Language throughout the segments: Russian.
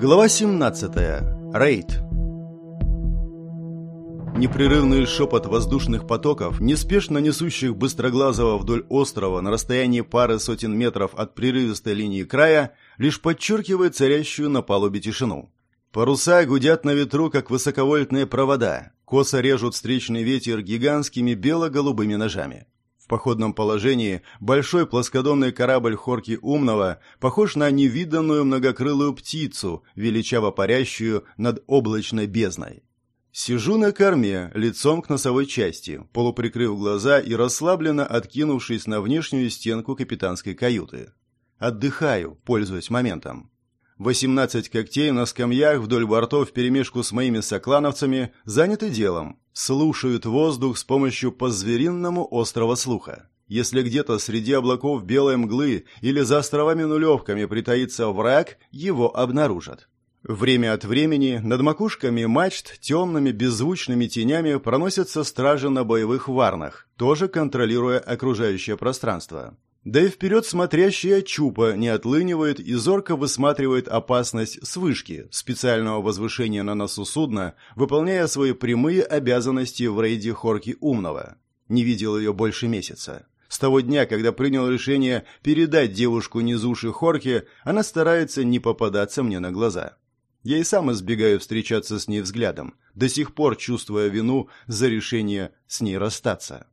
Глава 17. Рейд. Непрерывный шепот воздушных потоков, неспешно несущих быстроглазого вдоль острова на расстоянии пары сотен метров от прерывистой линии края, лишь подчеркивает царящую на палубе тишину. Паруса гудят на ветру, как высоковольтные провода, косо режут встречный ветер гигантскими бело-голубыми ножами. Походном положении большой плоскодонный корабль Хорки Умного похож на невиданную многокрылую птицу, величаво парящую над облачной бездной. Сижу на корме, лицом к носовой части, полуприкрыв глаза и расслабленно откинувшись на внешнюю стенку капитанской каюты. Отдыхаю, пользуясь моментом. 18 когтей на скамьях вдоль бортов вперемешку с моими соклановцами заняты делом, слушают воздух с помощью по-зверинному острого слуха. Если где-то среди облаков белой мглы или за островами-нулевками притаится враг, его обнаружат. Время от времени над макушками мачт темными беззвучными тенями проносятся стражи на боевых варнах, тоже контролируя окружающее пространство. Да и вперед смотрящая чупа не отлынивает и зорко высматривает опасность с вышки, специального возвышения на носу судна, выполняя свои прямые обязанности в рейде Хорки Умного. Не видел ее больше месяца. С того дня, когда принял решение передать девушку низуши Хорки, она старается не попадаться мне на глаза. Я и сам избегаю встречаться с ней взглядом, до сих пор чувствуя вину за решение с ней расстаться.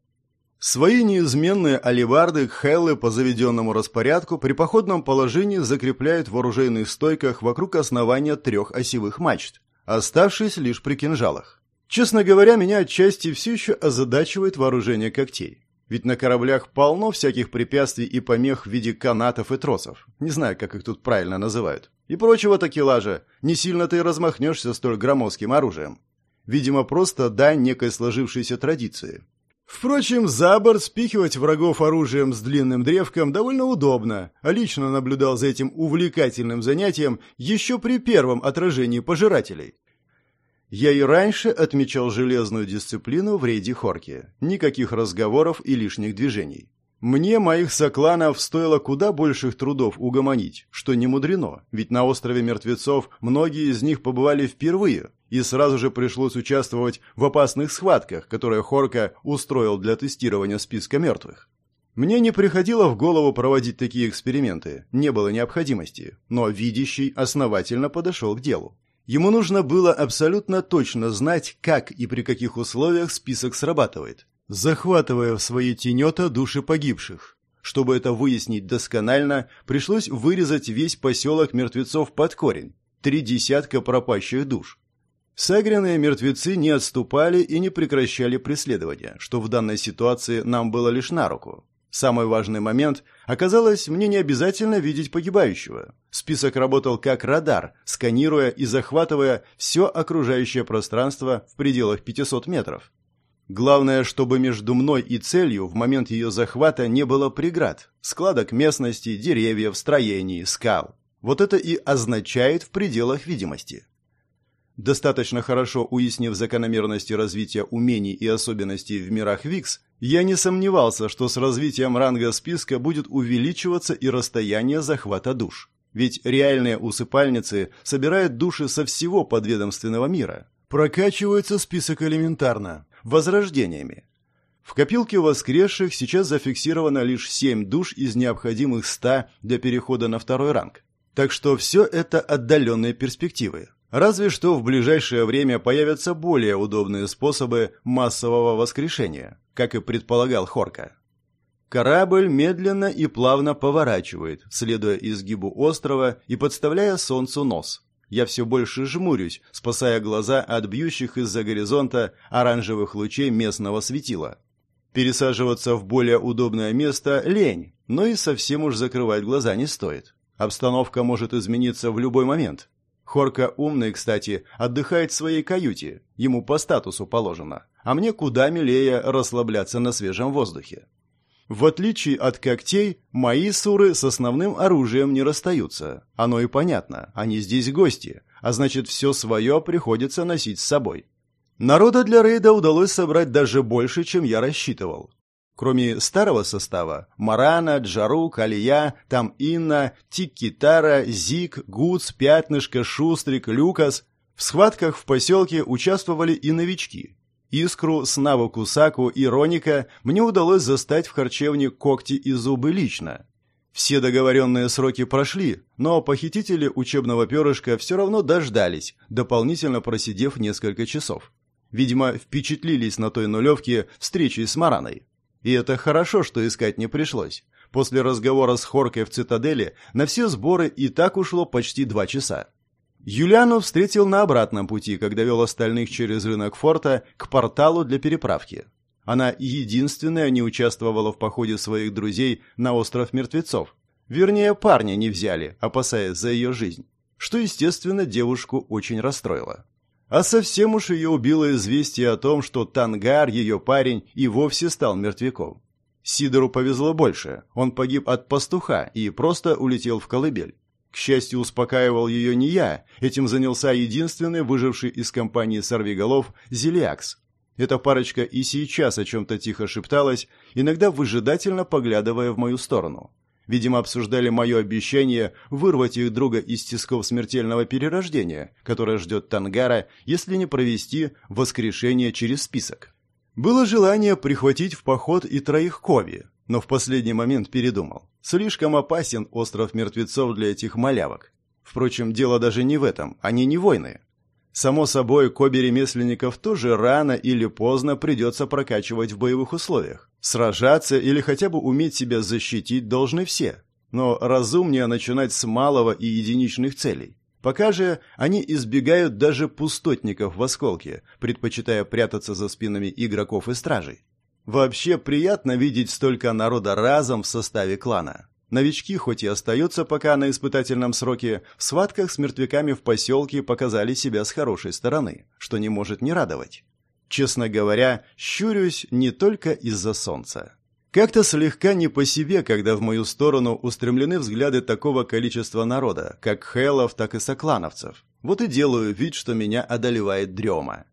Свои неизменные аливарды Хеллы по заведенному распорядку при походном положении закрепляют в оружейных стойках вокруг основания трех осевых мачт, оставшись лишь при кинжалах. Честно говоря, меня отчасти все еще озадачивает вооружение когтей. Ведь на кораблях полно всяких препятствий и помех в виде канатов и тросов. Не знаю, как их тут правильно называют. И прочего такелажа. Не сильно ты размахнешься столь громоздким оружием. Видимо, просто дань некой сложившейся традиции. Впрочем, за борт спихивать врагов оружием с длинным древком довольно удобно, а лично наблюдал за этим увлекательным занятием еще при первом отражении пожирателей. Я и раньше отмечал железную дисциплину в рейде Хорки. Никаких разговоров и лишних движений. Мне моих сокланов стоило куда больших трудов угомонить, что не мудрено, ведь на острове мертвецов многие из них побывали впервые, и сразу же пришлось участвовать в опасных схватках, которые Хорка устроил для тестирования списка мертвых. Мне не приходило в голову проводить такие эксперименты, не было необходимости, но видящий основательно подошел к делу. Ему нужно было абсолютно точно знать, как и при каких условиях список срабатывает, захватывая в свои тенета души погибших. Чтобы это выяснить досконально, пришлось вырезать весь поселок мертвецов под корень, три десятка пропащих душ. Сагренные мертвецы не отступали и не прекращали преследования, что в данной ситуации нам было лишь на руку. Самый важный момент оказалось, мне не обязательно видеть погибающего. Список работал как радар, сканируя и захватывая все окружающее пространство в пределах 500 метров. Главное, чтобы между мной и целью в момент ее захвата не было преград, складок местности, деревьев, строений, скал. Вот это и означает в пределах видимости. Достаточно хорошо уяснив закономерности развития умений и особенностей в мирах Викс, я не сомневался, что с развитием ранга списка будет увеличиваться и расстояние захвата душ. Ведь реальные усыпальницы собирают души со всего подведомственного мира. Прокачивается список элементарно, возрождениями. В копилке воскресших сейчас зафиксировано лишь 7 душ из необходимых 100 для перехода на второй ранг. Так что все это отдаленные перспективы. Разве что в ближайшее время появятся более удобные способы массового воскрешения, как и предполагал Хорка. Корабль медленно и плавно поворачивает, следуя изгибу острова и подставляя солнцу нос. Я все больше жмурюсь, спасая глаза от бьющих из-за горизонта оранжевых лучей местного светила. Пересаживаться в более удобное место – лень, но и совсем уж закрывать глаза не стоит. Обстановка может измениться в любой момент. Хорка умный, кстати, отдыхает в своей каюте, ему по статусу положено, а мне куда милее расслабляться на свежем воздухе. В отличие от когтей, мои суры с основным оружием не расстаются. Оно и понятно, они здесь гости, а значит все свое приходится носить с собой. Народа для рейда удалось собрать даже больше, чем я рассчитывал. Кроме старого состава – Марана, Джару, Калия, там Инна, Тиккитара, Зик, Гуц, Пятнышко, Шустрик, Люкас – в схватках в поселке участвовали и новички. Искру, Снаву Кусаку и Роника мне удалось застать в харчевне когти и зубы лично. Все договоренные сроки прошли, но похитители учебного перышка все равно дождались, дополнительно просидев несколько часов. Видимо, впечатлились на той нулевке встречи с Мараной. И это хорошо, что искать не пришлось. После разговора с Хоркой в цитадели на все сборы и так ушло почти два часа. Юлиану встретил на обратном пути, когда вел остальных через рынок форта к порталу для переправки. Она единственная не участвовала в походе своих друзей на остров мертвецов. Вернее, парня не взяли, опасаясь за ее жизнь. Что, естественно, девушку очень расстроило. А совсем уж ее убило известие о том, что Тангар, ее парень, и вовсе стал мертвяком. Сидору повезло больше. Он погиб от пастуха и просто улетел в колыбель. К счастью, успокаивал ее не я. Этим занялся единственный выживший из компании сорвиголов Зелиакс. Эта парочка и сейчас о чем-то тихо шепталась, иногда выжидательно поглядывая в мою сторону. Видимо, обсуждали мое обещание вырвать их друга из тисков смертельного перерождения, которое ждет Тангара, если не провести воскрешение через список. Было желание прихватить в поход и троих Кови, но в последний момент передумал. Слишком опасен остров мертвецов для этих малявок. Впрочем, дело даже не в этом, они не воины. Само собой, Коби ремесленников тоже рано или поздно придется прокачивать в боевых условиях. Сражаться или хотя бы уметь себя защитить должны все. Но разумнее начинать с малого и единичных целей. Пока же они избегают даже пустотников в осколке, предпочитая прятаться за спинами игроков и стражей. Вообще приятно видеть столько народа разом в составе клана. Новички, хоть и остаются пока на испытательном сроке, в схватках с мертвяками в поселке показали себя с хорошей стороны, что не может не радовать. Честно говоря, щурюсь не только из-за солнца. Как-то слегка не по себе, когда в мою сторону устремлены взгляды такого количества народа, как хелов, так и соклановцев. Вот и делаю вид, что меня одолевает дрема.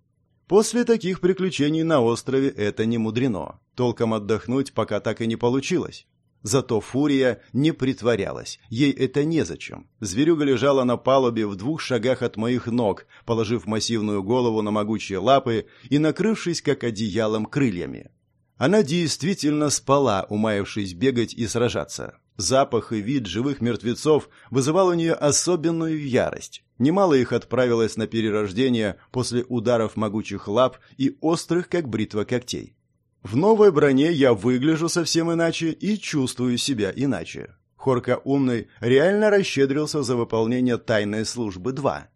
После таких приключений на острове это не мудрено. Толком отдохнуть пока так и не получилось. Зато Фурия не притворялась. Ей это незачем. Зверюга лежала на палубе в двух шагах от моих ног, положив массивную голову на могучие лапы и накрывшись как одеялом крыльями. Она действительно спала, умаявшись бегать и сражаться. Запах и вид живых мертвецов вызывал у нее особенную ярость. Немало их отправилось на перерождение после ударов могучих лап и острых, как бритва когтей. В новой броне я выгляжу совсем иначе и чувствую себя иначе. Хорка умный реально расщедрился за выполнение тайной службы 2.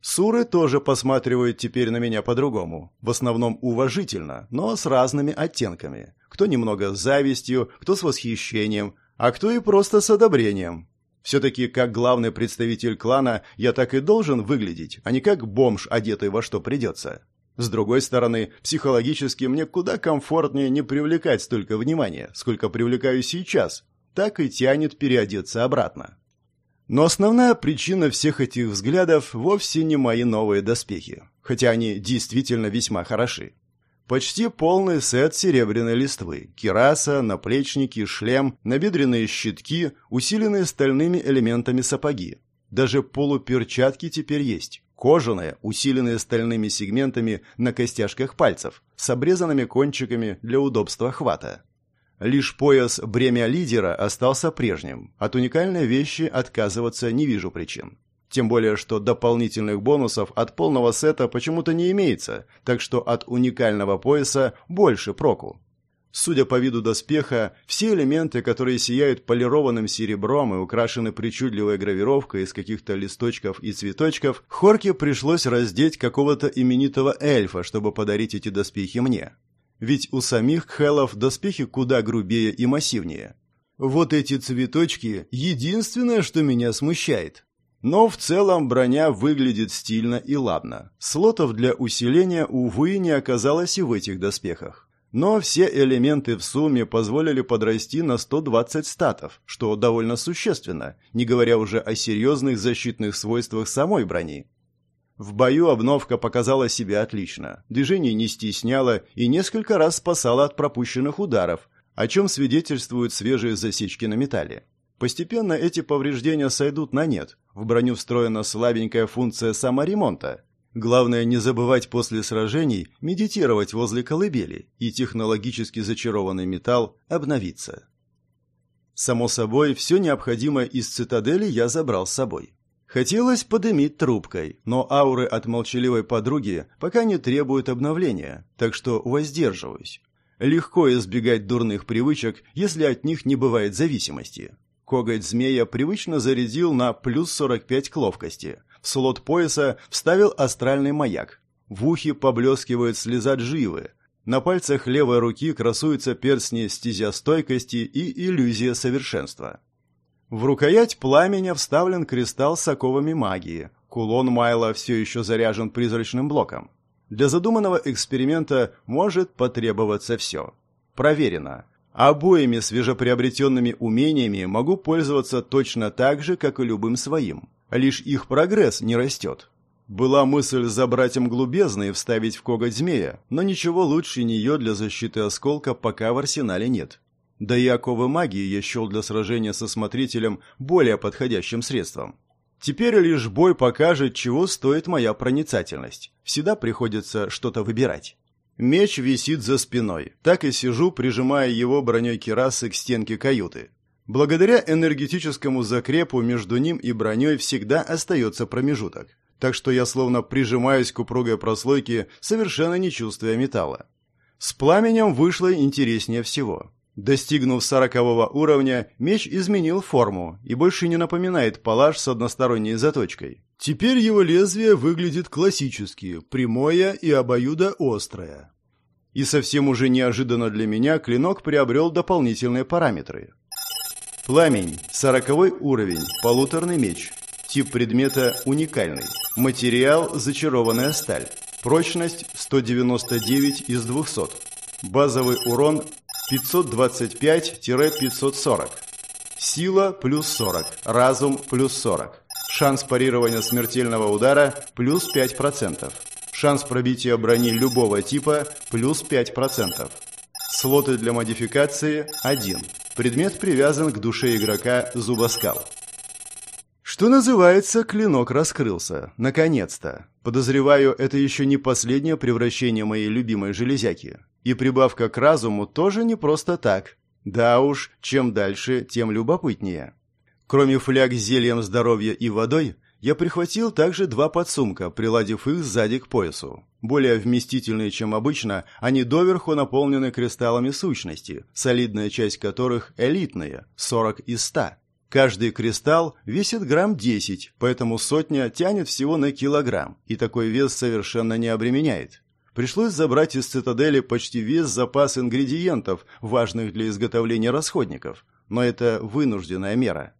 Суры тоже посматривают теперь на меня по-другому. В основном уважительно, но с разными оттенками. Кто немного с завистью, кто с восхищением, а кто и просто с одобрением. Все-таки как главный представитель клана я так и должен выглядеть, а не как бомж, одетый во что придется. С другой стороны, психологически мне куда комфортнее не привлекать столько внимания, сколько привлекаю сейчас, так и тянет переодеться обратно. Но основная причина всех этих взглядов вовсе не мои новые доспехи, хотя они действительно весьма хороши. Почти полный сет серебряной листвы, кираса, наплечники, шлем, набедренные щитки, усиленные стальными элементами сапоги. Даже полуперчатки теперь есть. Кожаные, усиленные стальными сегментами на костяшках пальцев, с обрезанными кончиками для удобства хвата. Лишь пояс бремя лидера остался прежним. От уникальной вещи отказываться не вижу причин. Тем более, что дополнительных бонусов от полного сета почему-то не имеется, так что от уникального пояса больше проку. Судя по виду доспеха, все элементы, которые сияют полированным серебром и украшены причудливой гравировкой из каких-то листочков и цветочков, Хорке пришлось раздеть какого-то именитого эльфа, чтобы подарить эти доспехи мне. Ведь у самих хелов доспехи куда грубее и массивнее. Вот эти цветочки – единственное, что меня смущает. Но в целом броня выглядит стильно и ладно. Слотов для усиления, увы, не оказалось и в этих доспехах. Но все элементы в сумме позволили подрасти на 120 статов, что довольно существенно, не говоря уже о серьезных защитных свойствах самой брони. В бою обновка показала себя отлично. Движение не стесняла и несколько раз спасала от пропущенных ударов, о чем свидетельствуют свежие засечки на металле. Постепенно эти повреждения сойдут на нет. В броню встроена слабенькая функция саморемонта. Главное не забывать после сражений медитировать возле колыбели, и технологически зачарованный металл обновится. Само собой, все необходимое из цитадели я забрал с собой. Хотелось подымить трубкой, но ауры от молчаливой подруги пока не требуют обновления, так что воздерживаюсь. Легко избегать дурных привычек, если от них не бывает зависимости. Коготь змея привычно зарядил на плюс 45 к ловкости. В слот пояса вставил астральный маяк. В ухе поблескивает слеза дживы. На пальцах левой руки красуются перстни стезя стойкости и иллюзия совершенства. В рукоять пламени вставлен кристалл с оковами магии. Кулон Майла все еще заряжен призрачным блоком. Для задуманного эксперимента может потребоваться все. Проверено. Обоими свежеприобретенными умениями могу пользоваться точно так же, как и любым своим. Лишь их прогресс не растет. Была мысль забрать мглу бездны и вставить в коготь змея, но ничего лучше нее для защиты осколка пока в арсенале нет. Да и оковы магии я счел для сражения со смотрителем более подходящим средством. Теперь лишь бой покажет, чего стоит моя проницательность. Всегда приходится что-то выбирать. Меч висит за спиной. Так и сижу, прижимая его броней кирасы к стенке каюты. Благодаря энергетическому закрепу между ним и броней всегда остается промежуток. Так что я словно прижимаюсь к упругой прослойке, совершенно не чувствуя металла. С пламенем вышло интереснее всего. Достигнув сорокового уровня, меч изменил форму и больше не напоминает палаш с односторонней заточкой. Теперь его лезвие выглядит классически, прямое и обоюдоострое. И совсем уже неожиданно для меня клинок приобрел дополнительные параметры. Пламень, сороковой уровень, полуторный меч. Тип предмета уникальный. Материал – зачарованная сталь. Прочность – 199 из 200. Базовый урон 525-540. Сила плюс 40. Разум плюс 40. Шанс парирования смертельного удара плюс 5%. Шанс пробития брони любого типа плюс 5%. Слоты для модификации 1. Предмет привязан к душе игрока зубоскал. Что называется, клинок раскрылся. Наконец-то. Подозреваю, это еще не последнее превращение моей любимой железяки. И прибавка к разуму тоже не просто так. Да уж, чем дальше, тем любопытнее. Кроме фляг с зельем здоровья и водой, я прихватил также два подсумка, приладив их сзади к поясу. Более вместительные, чем обычно, они доверху наполнены кристаллами сущности, солидная часть которых элитная, 40 из 100. Каждый кристалл весит грамм 10, поэтому сотня тянет всего на килограмм, и такой вес совершенно не обременяет. Пришлось забрать из цитадели почти весь запас ингредиентов, важных для изготовления расходников, но это вынужденная мера.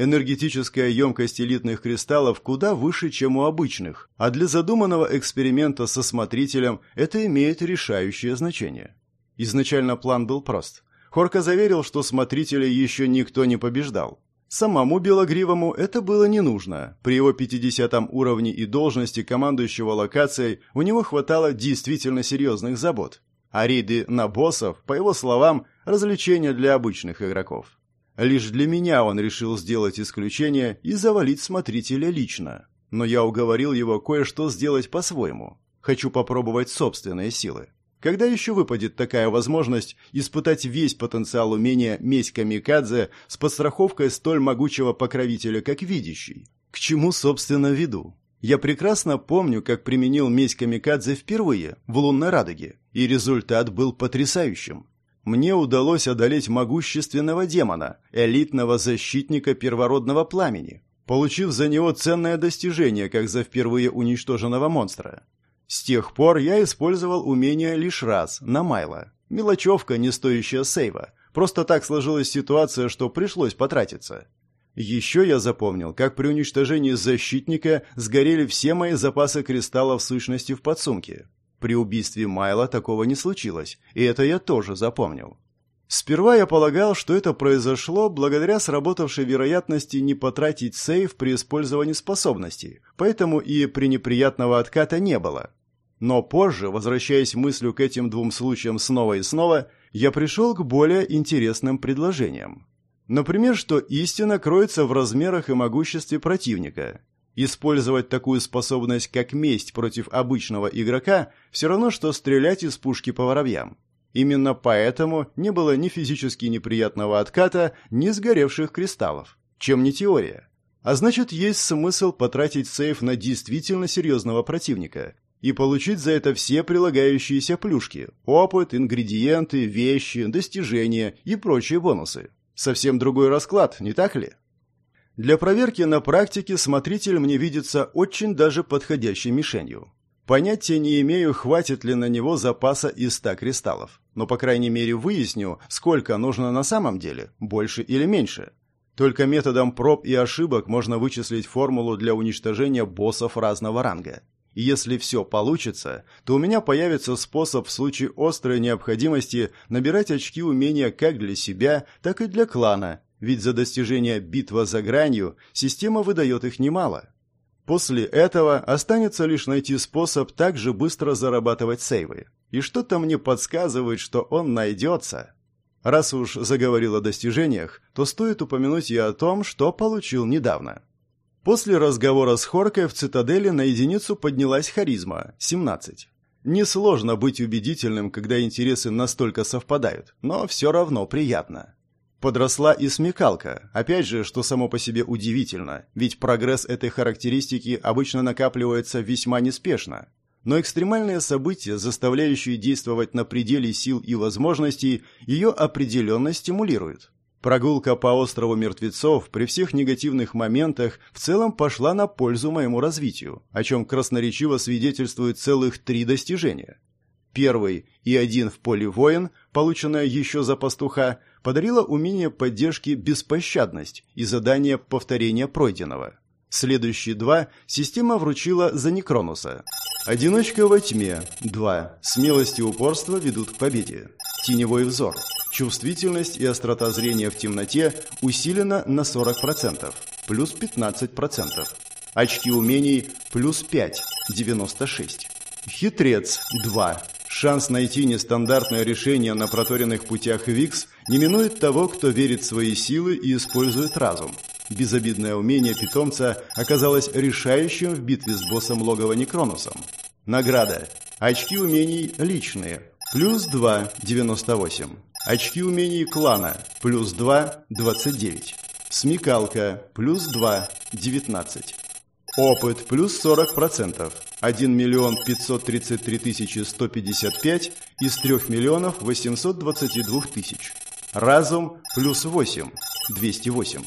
Энергетическая емкость элитных кристаллов куда выше, чем у обычных, а для задуманного эксперимента со смотрителем это имеет решающее значение. Изначально план был прост. Хорка заверил, что смотрителя еще никто не побеждал. Самому Белогривому это было не нужно. При его 50 уровне и должности командующего локацией у него хватало действительно серьезных забот. А рейды на боссов, по его словам, развлечения для обычных игроков. Лишь для меня он решил сделать исключение и завалить смотрителя лично. Но я уговорил его кое-что сделать по-своему. Хочу попробовать собственные силы. Когда еще выпадет такая возможность испытать весь потенциал умения месть камикадзе с подстраховкой столь могучего покровителя, как видящий? К чему, собственно, веду? Я прекрасно помню, как применил месть камикадзе впервые, в лунной радуге, и результат был потрясающим мне удалось одолеть могущественного демона, элитного защитника первородного пламени, получив за него ценное достижение, как за впервые уничтоженного монстра. С тех пор я использовал умение лишь раз, на Майло. Мелочевка, не стоящая сейва. Просто так сложилась ситуация, что пришлось потратиться. Еще я запомнил, как при уничтожении защитника сгорели все мои запасы кристаллов сущности в подсумке. При убийстве Майла такого не случилось, и это я тоже запомнил. Сперва я полагал, что это произошло благодаря сработавшей вероятности не потратить сейф при использовании способностей, поэтому и пренеприятного отката не было. Но позже, возвращаясь мыслью к этим двум случаям снова и снова, я пришел к более интересным предложениям. Например, что истина кроется в размерах и могуществе противника. Использовать такую способность, как месть против обычного игрока, все равно, что стрелять из пушки по воробьям. Именно поэтому не было ни физически неприятного отката, ни сгоревших кристаллов. Чем не теория. А значит, есть смысл потратить сейф на действительно серьезного противника и получить за это все прилагающиеся плюшки – опыт, ингредиенты, вещи, достижения и прочие бонусы. Совсем другой расклад, не так ли? Для проверки на практике смотритель мне видится очень даже подходящей мишенью. Понятия не имею, хватит ли на него запаса из 100 кристаллов, но по крайней мере выясню, сколько нужно на самом деле, больше или меньше. Только методом проб и ошибок можно вычислить формулу для уничтожения боссов разного ранга. И если все получится, то у меня появится способ в случае острой необходимости набирать очки умения как для себя, так и для клана, ведь за достижение битва за гранью система выдает их немало. После этого останется лишь найти способ также быстро зарабатывать сейвы. И что-то мне подсказывает, что он найдется. Раз уж заговорил о достижениях, то стоит упомянуть и о том, что получил недавно. После разговора с Хоркой в цитадели на единицу поднялась харизма – 17. Несложно быть убедительным, когда интересы настолько совпадают, но все равно приятно. Подросла и смекалка, опять же, что само по себе удивительно, ведь прогресс этой характеристики обычно накапливается весьма неспешно. Но экстремальные события, заставляющие действовать на пределе сил и возможностей, ее определенно стимулируют. Прогулка по острову мертвецов при всех негативных моментах в целом пошла на пользу моему развитию, о чем красноречиво свидетельствуют целых три достижения. Первый и один в поле воин, полученное еще за пастуха, подарило умение поддержки беспощадность и задание повторения пройденного. Следующие два система вручила за Некронуса. Одиночка во тьме. Два. Смелость и упорство ведут к победе. Теневой взор. Чувствительность и острота зрения в темноте усилена на 40%, плюс 15%. Очки умений плюс 5, 96. Хитрец 2. Шанс найти нестандартное решение на проторенных путях Викс не минует того, кто верит в свои силы и использует разум. Безобидное умение питомца оказалось решающим в битве с боссом логова Некронусом. Награда. Очки умений личные. Плюс 2, 98. Очки умений клана. Плюс 2, 29. Смекалка. Плюс 2, 19. Опыт. Плюс 40%. 1 миллион 533 тысячи 155 из 3 миллионов 822 тысяч. Разум. Плюс 8, 208.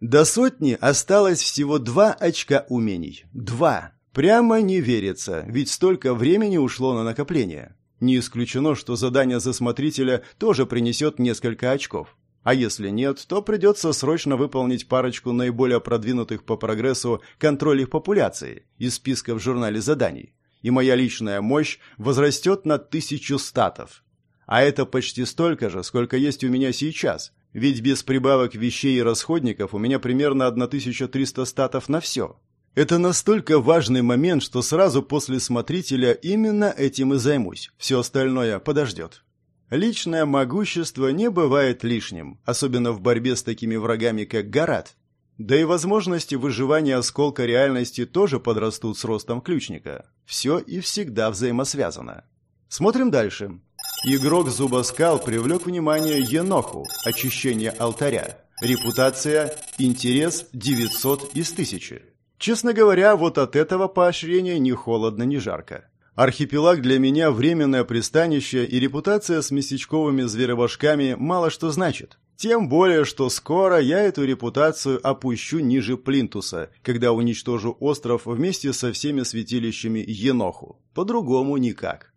До сотни осталось всего два очка умений. Два. Прямо не верится, ведь столько времени ушло на накопление. Не исключено, что задание за смотрителя тоже принесет несколько очков. А если нет, то придется срочно выполнить парочку наиболее продвинутых по прогрессу контролей популяции из списка в журнале заданий. И моя личная мощь возрастет на тысячу статов. А это почти столько же, сколько есть у меня сейчас. Ведь без прибавок вещей и расходников у меня примерно 1300 статов на все. Это настолько важный момент, что сразу после смотрителя именно этим и займусь. Все остальное подождет. Личное могущество не бывает лишним, особенно в борьбе с такими врагами, как Гарат. Да и возможности выживания осколка реальности тоже подрастут с ростом ключника. Все и всегда взаимосвязано. Смотрим дальше. Игрок Зубоскал привлек внимание Еноху, очищение алтаря. Репутация, интерес 900 из 1000. Честно говоря, вот от этого поощрения ни холодно, ни жарко. Архипелаг для меня временное пристанище, и репутация с местечковыми зверобашками мало что значит. Тем более, что скоро я эту репутацию опущу ниже Плинтуса, когда уничтожу остров вместе со всеми святилищами Еноху. По-другому никак.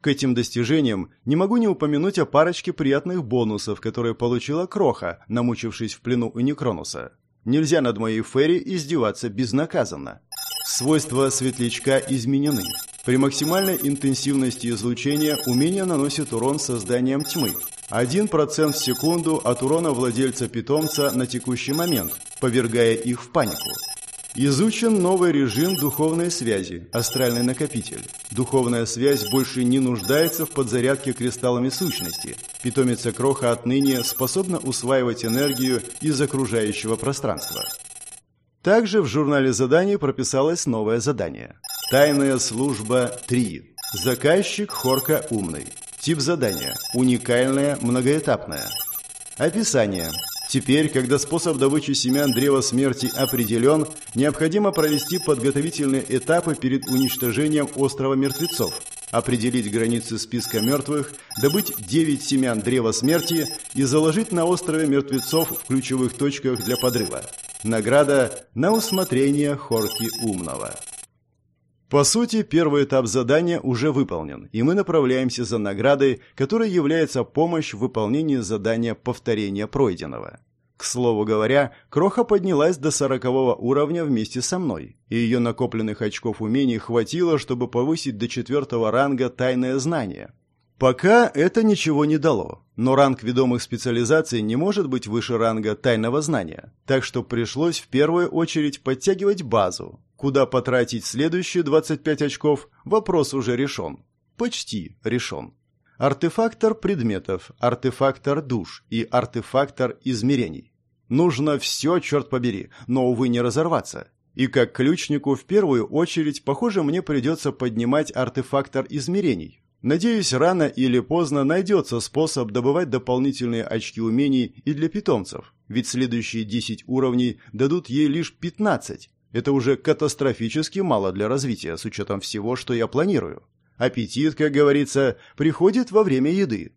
К этим достижениям не могу не упомянуть о парочке приятных бонусов, которые получила Кроха, намучившись в плену у Некронуса. Нельзя над моей Ферри издеваться безнаказанно. Свойства светлячка изменены. При максимальной интенсивности излучения умение наносит урон созданием тьмы. 1% в секунду от урона владельца питомца на текущий момент, повергая их в панику. Изучен новый режим духовной связи, астральный накопитель. Духовная связь больше не нуждается в подзарядке кристаллами сущности. Питомица Кроха отныне способна усваивать энергию из окружающего пространства. Также в журнале заданий прописалось новое задание. Тайная служба 3. Заказчик Хорка Умный. Тип задания. Уникальное, многоэтапное. Описание. Теперь, когда способ добычи семян древа смерти определен, необходимо провести подготовительные этапы перед уничтожением острова мертвецов, определить границы списка мертвых, добыть 9 семян древа смерти и заложить на острове мертвецов в ключевых точках для подрыва. Награда на усмотрение Хорки Умного. По сути, первый этап задания уже выполнен, и мы направляемся за наградой, которая является помощь в выполнении задания повторения пройденного. К слову говоря, Кроха поднялась до сорокового уровня вместе со мной, и ее накопленных очков умений хватило, чтобы повысить до четвертого ранга тайное знание. Пока это ничего не дало, но ранг ведомых специализаций не может быть выше ранга тайного знания, так что пришлось в первую очередь подтягивать базу, Куда потратить следующие 25 очков, вопрос уже решен. Почти решен. Артефактор предметов, артефактор душ и артефактор измерений. Нужно все, черт побери, но, увы, не разорваться. И как ключнику в первую очередь, похоже, мне придется поднимать артефактор измерений. Надеюсь, рано или поздно найдется способ добывать дополнительные очки умений и для питомцев, ведь следующие 10 уровней дадут ей лишь 15, это уже катастрофически мало для развития, с учетом всего, что я планирую. Аппетит, как говорится, приходит во время еды.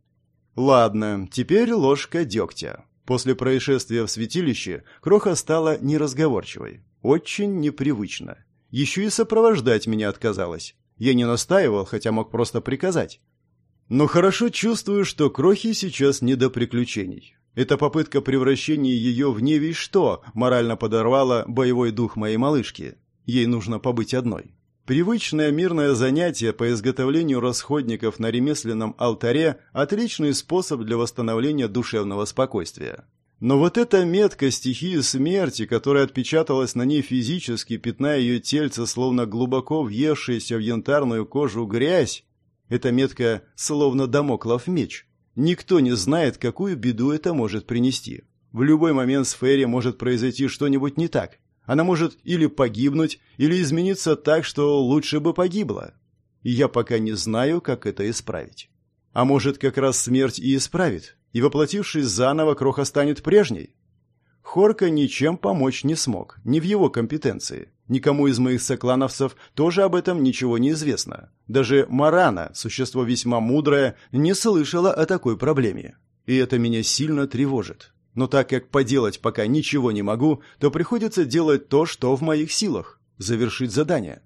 Ладно, теперь ложка дегтя. После происшествия в святилище Кроха стала неразговорчивой. Очень непривычно. Еще и сопровождать меня отказалась. Я не настаивал, хотя мог просто приказать. Но хорошо чувствую, что Крохи сейчас не до приключений. Эта попытка превращения ее в не что морально подорвала боевой дух моей малышки. Ей нужно побыть одной. Привычное мирное занятие по изготовлению расходников на ремесленном алтаре – отличный способ для восстановления душевного спокойствия. Но вот эта метка стихии смерти, которая отпечаталась на ней физически, пятная ее тельце, словно глубоко въевшаяся в янтарную кожу грязь, эта метка словно домоклов меч. Никто не знает, какую беду это может принести. В любой момент с Ферри может произойти что-нибудь не так. Она может или погибнуть, или измениться так, что лучше бы погибла. И я пока не знаю, как это исправить. А может, как раз смерть и исправит, и, воплотившись заново, Кроха станет прежней? Хорка ничем помочь не смог, не в его компетенции. Никому из моих соклановцев тоже об этом ничего не известно. Даже Марана, существо весьма мудрое, не слышала о такой проблеме. И это меня сильно тревожит. Но так как поделать пока ничего не могу, то приходится делать то, что в моих силах – завершить задание.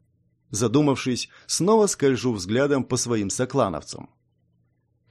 Задумавшись, снова скольжу взглядом по своим соклановцам.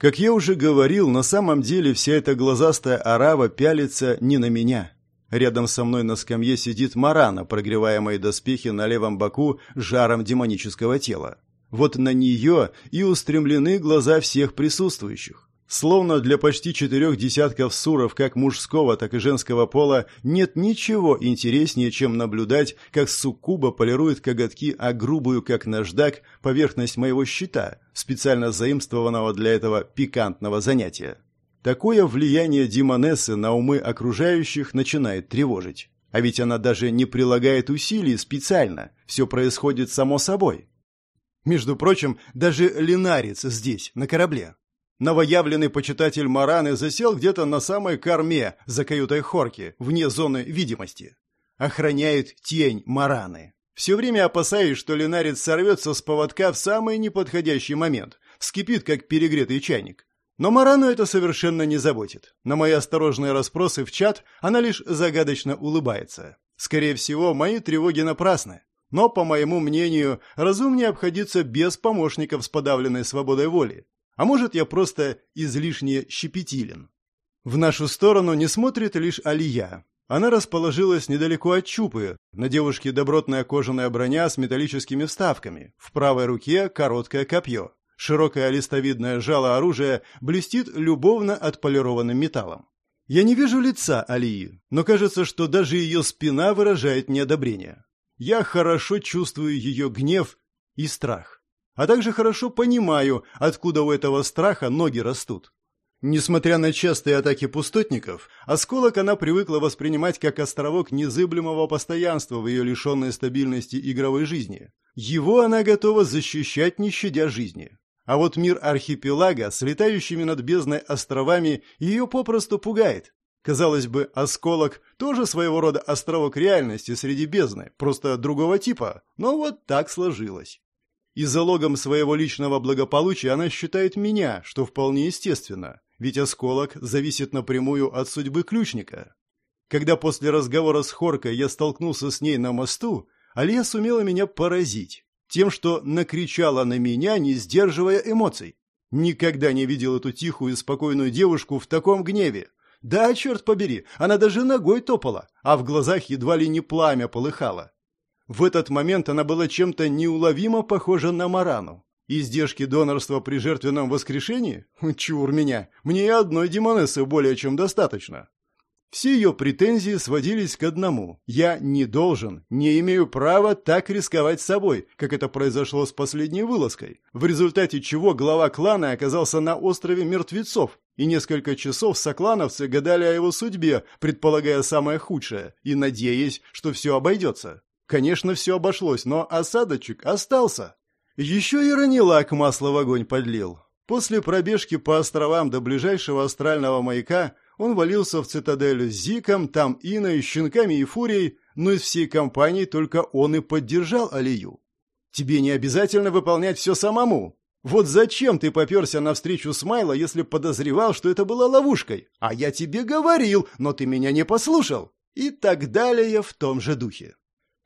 Как я уже говорил, на самом деле вся эта глазастая арава пялится не на меня – Рядом со мной на скамье сидит Марана, прогревая мои доспехи на левом боку жаром демонического тела. Вот на нее и устремлены глаза всех присутствующих. Словно для почти четырех десятков суров как мужского, так и женского пола нет ничего интереснее, чем наблюдать, как суккуба полирует коготки, а грубую, как наждак, поверхность моего щита, специально заимствованного для этого пикантного занятия. Такое влияние Димонессы на умы окружающих начинает тревожить. А ведь она даже не прилагает усилий специально, все происходит само собой. Между прочим, даже Линарец здесь, на корабле. Новоявленный почитатель Мараны засел где-то на самой корме за каютой Хорки, вне зоны видимости. Охраняет тень Мараны. Все время опасаюсь, что Линарец сорвется с поводка в самый неподходящий момент, вскипит, как перегретый чайник. Но Марану это совершенно не заботит. На мои осторожные расспросы в чат она лишь загадочно улыбается. Скорее всего, мои тревоги напрасны. Но, по моему мнению, разумнее обходиться без помощников с подавленной свободой воли. А может, я просто излишне щепетилен. В нашу сторону не смотрит лишь Алия. Она расположилась недалеко от Чупы. На девушке добротная кожаная броня с металлическими вставками. В правой руке короткое копье. Широкое листовидное жало оружия блестит любовно отполированным металлом. Я не вижу лица Алии, но кажется, что даже ее спина выражает неодобрение. Я хорошо чувствую ее гнев и страх. А также хорошо понимаю, откуда у этого страха ноги растут. Несмотря на частые атаки пустотников, осколок она привыкла воспринимать как островок незыблемого постоянства в ее лишенной стабильности игровой жизни. Его она готова защищать, не щадя жизни. А вот мир архипелага с летающими над бездной островами ее попросту пугает. Казалось бы, осколок тоже своего рода островок реальности среди бездны, просто другого типа, но вот так сложилось. И залогом своего личного благополучия она считает меня, что вполне естественно ведь осколок зависит напрямую от судьбы ключника. Когда после разговора с Хоркой я столкнулся с ней на мосту, Алия сумела меня поразить тем, что накричала на меня, не сдерживая эмоций. Никогда не видел эту тихую и спокойную девушку в таком гневе. Да, черт побери, она даже ногой топала, а в глазах едва ли не пламя полыхало. В этот момент она была чем-то неуловимо похожа на Марану. Издержки донорства при жертвенном воскрешении? Чур меня, мне и одной демонессы более чем достаточно. Все ее претензии сводились к одному. Я не должен, не имею права так рисковать собой, как это произошло с последней вылазкой, в результате чего глава клана оказался на острове мертвецов, и несколько часов соклановцы гадали о его судьбе, предполагая самое худшее, и надеясь, что все обойдется. Конечно, все обошлось, но осадочек остался. Еще и Ранилак масло в огонь подлил. После пробежки по островам до ближайшего астрального маяка он валился в цитадель с Зиком, там Иной, щенками и Фурией, но из всей компании только он и поддержал Алию. «Тебе не обязательно выполнять все самому. Вот зачем ты поперся навстречу Смайла, если подозревал, что это была ловушкой? А я тебе говорил, но ты меня не послушал». И так далее в том же духе.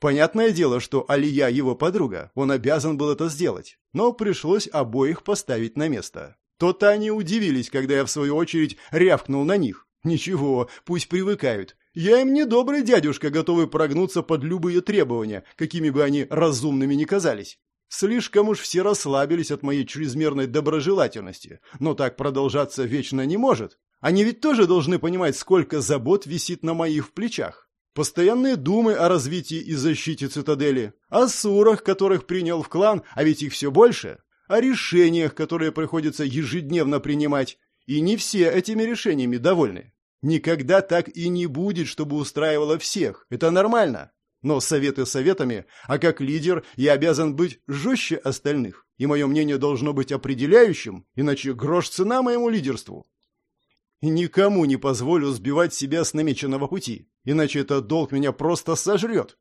Понятное дело, что Алия его подруга, он обязан был это сделать, но пришлось обоих поставить на место. То-то они удивились, когда я в свою очередь рявкнул на них. Ничего, пусть привыкают. Я им не добрый дядюшка, готовый прогнуться под любые требования, какими бы они разумными ни казались. Слишком уж все расслабились от моей чрезмерной доброжелательности, но так продолжаться вечно не может. Они ведь тоже должны понимать, сколько забот висит на моих плечах. Постоянные думы о развитии и защите цитадели, о сурах, которых принял в клан, а ведь их все больше, о решениях, которые приходится ежедневно принимать, и не все этими решениями довольны. Никогда так и не будет, чтобы устраивало всех. Это нормально. Но советы советами, а как лидер я обязан быть жестче остальных. И мое мнение должно быть определяющим, иначе грош цена моему лидерству. И никому не позволю сбивать себя с намеченного пути, иначе этот долг меня просто сожрет.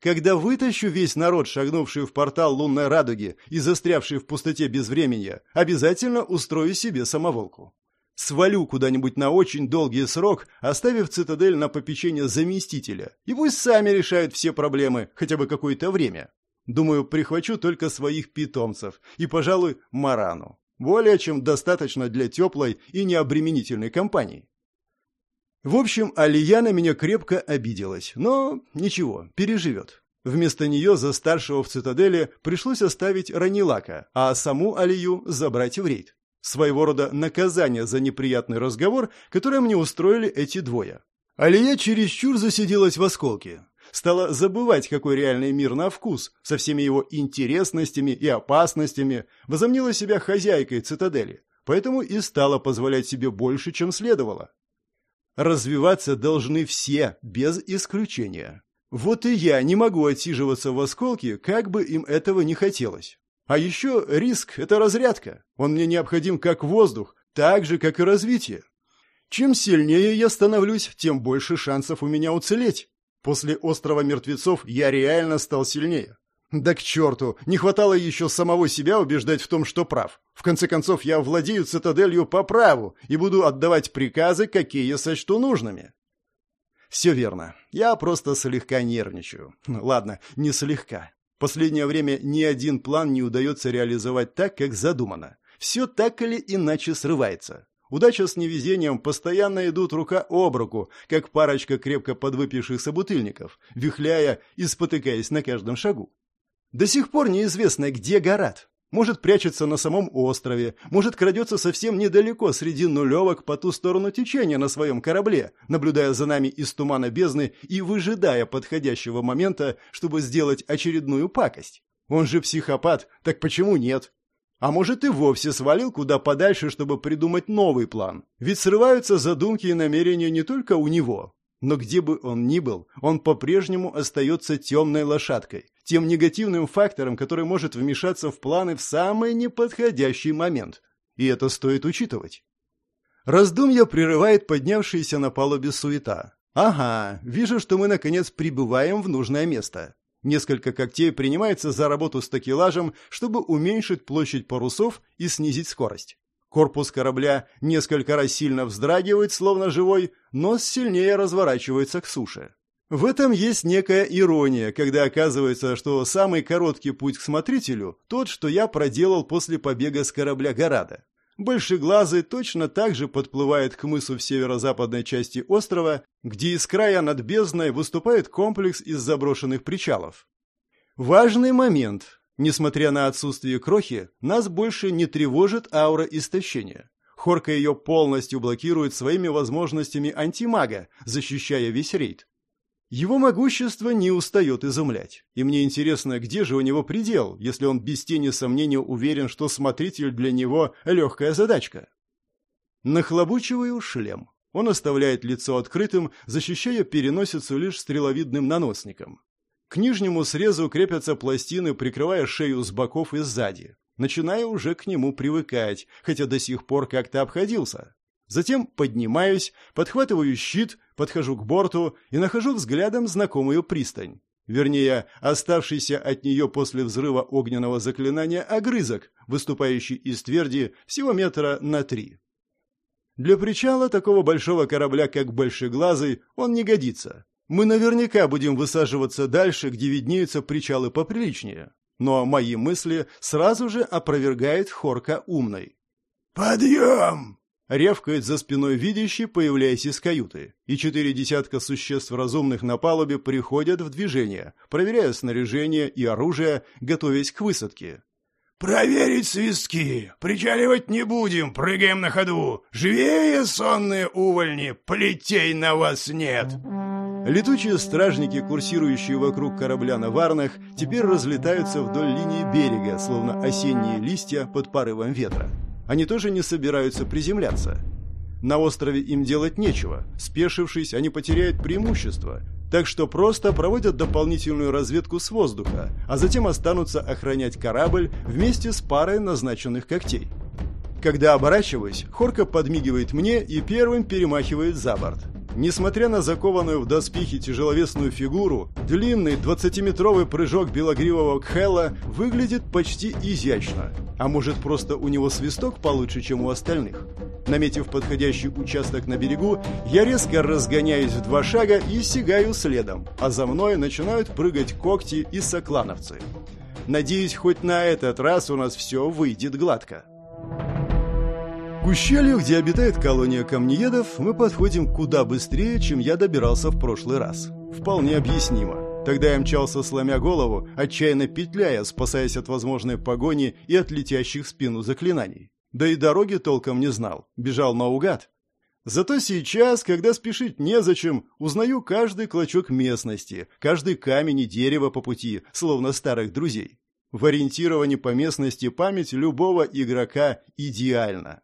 Когда вытащу весь народ, шагнувший в портал лунной радуги и застрявший в пустоте безвременья, обязательно устрою себе самоволку. Свалю куда-нибудь на очень долгий срок, оставив цитадель на попечение заместителя, и пусть сами решают все проблемы, хотя бы какое-то время. Думаю, прихвачу только своих питомцев и, пожалуй, Марану. Более чем достаточно для теплой и необременительной компании. В общем, Алия на меня крепко обиделась, но ничего, переживет. Вместо нее за старшего в цитадели пришлось оставить Ранилака, а саму Алию забрать в рейд. Своего рода наказание за неприятный разговор, который мне устроили эти двое. Алия чересчур засиделась в осколке стала забывать, какой реальный мир на вкус, со всеми его интересностями и опасностями, возомнила себя хозяйкой цитадели, поэтому и стала позволять себе больше, чем следовало. Развиваться должны все, без исключения. Вот и я не могу отсиживаться в осколке, как бы им этого не хотелось. А еще риск – это разрядка. Он мне необходим как воздух, так же, как и развитие. Чем сильнее я становлюсь, тем больше шансов у меня уцелеть. После острова мертвецов я реально стал сильнее. Да к черту, не хватало еще самого себя убеждать в том, что прав. В конце концов, я владею цитаделью по праву и буду отдавать приказы, какие сочту нужными. Все верно. Я просто слегка нервничаю. Ладно, не слегка. Последнее время ни один план не удается реализовать так, как задумано. Все так или иначе срывается. Удача с невезением постоянно идут рука об руку, как парочка крепко подвыпивших собутыльников, вихляя и спотыкаясь на каждом шагу. До сих пор неизвестно, где Гарат. Может, прячется на самом острове, может, крадется совсем недалеко среди нулевок по ту сторону течения на своем корабле, наблюдая за нами из тумана бездны и выжидая подходящего момента, чтобы сделать очередную пакость. Он же психопат, так почему нет? А может, и вовсе свалил куда подальше, чтобы придумать новый план. Ведь срываются задумки и намерения не только у него. Но где бы он ни был, он по-прежнему остается темной лошадкой, тем негативным фактором, который может вмешаться в планы в самый неподходящий момент. И это стоит учитывать. Раздумья прерывает поднявшаяся на палубе суета. Ага, вижу, что мы наконец прибываем в нужное место. Несколько когтей принимается за работу с такелажем, чтобы уменьшить площадь парусов и снизить скорость. Корпус корабля несколько раз сильно вздрагивает, словно живой, но сильнее разворачивается к суше. В этом есть некая ирония, когда оказывается, что самый короткий путь к смотрителю – тот, что я проделал после побега с корабля Горада. Большеглазый точно так же подплывает к мысу в северо-западной части острова, где из края над бездной выступает комплекс из заброшенных причалов. Важный момент. Несмотря на отсутствие крохи, нас больше не тревожит аура истощения. Хорка ее полностью блокирует своими возможностями антимага, защищая весь рейд. Его могущество не устает изумлять. И мне интересно, где же у него предел, если он без тени сомнения уверен, что смотритель для него – легкая задачка. Нахлобучиваю шлем. Он оставляет лицо открытым, защищая переносицу лишь стреловидным наносником. К нижнему срезу крепятся пластины, прикрывая шею с боков и сзади. Начинаю уже к нему привыкать, хотя до сих пор как-то обходился. Затем поднимаюсь, подхватываю щит, подхожу к борту и нахожу взглядом знакомую пристань. Вернее, оставшийся от нее после взрыва огненного заклинания огрызок, выступающий из тверди всего метра на три. Для причала такого большого корабля, как Большеглазый, он не годится. Мы наверняка будем высаживаться дальше, где виднеются причалы поприличнее. Но мои мысли сразу же опровергает Хорка умной. «Подъем!» Ревкает за спиной видящий, появляясь из каюты, и четыре десятка существ разумных на палубе приходят в движение, проверяя снаряжение и оружие, готовясь к высадке. «Проверить свистки! Причаливать не будем, прыгаем на ходу! Живее, сонные увольни! Плетей на вас нет!» Летучие стражники, курсирующие вокруг корабля на варнах, теперь разлетаются вдоль линии берега, словно осенние листья под порывом ветра. Они тоже не собираются приземляться. На острове им делать нечего. Спешившись, они потеряют преимущество. Так что просто проводят дополнительную разведку с воздуха, а затем останутся охранять корабль вместе с парой назначенных когтей. Когда оборачиваюсь, Хорка подмигивает мне и первым перемахивает за борт. Несмотря на закованную в доспехи тяжеловесную фигуру, длинный 20-метровый прыжок белогривого Кхела выглядит почти изящно. А может, просто у него свисток получше, чем у остальных? Наметив подходящий участок на берегу, я резко разгоняюсь в два шага и сигаю следом, а за мной начинают прыгать когти и соклановцы. Надеюсь, хоть на этот раз у нас все выйдет гладко. Ущелью, где обитает колония камнеедов, мы подходим куда быстрее, чем я добирался в прошлый раз. Вполне объяснимо. Тогда я мчался, сломя голову, отчаянно петляя, спасаясь от возможной погони и от летящих в спину заклинаний. Да и дороги толком не знал, бежал наугад. Зато сейчас, когда спешить незачем, узнаю каждый клочок местности, каждый камень и дерево по пути, словно старых друзей. В ориентировании по местности память любого игрока идеальна.